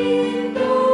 lindo.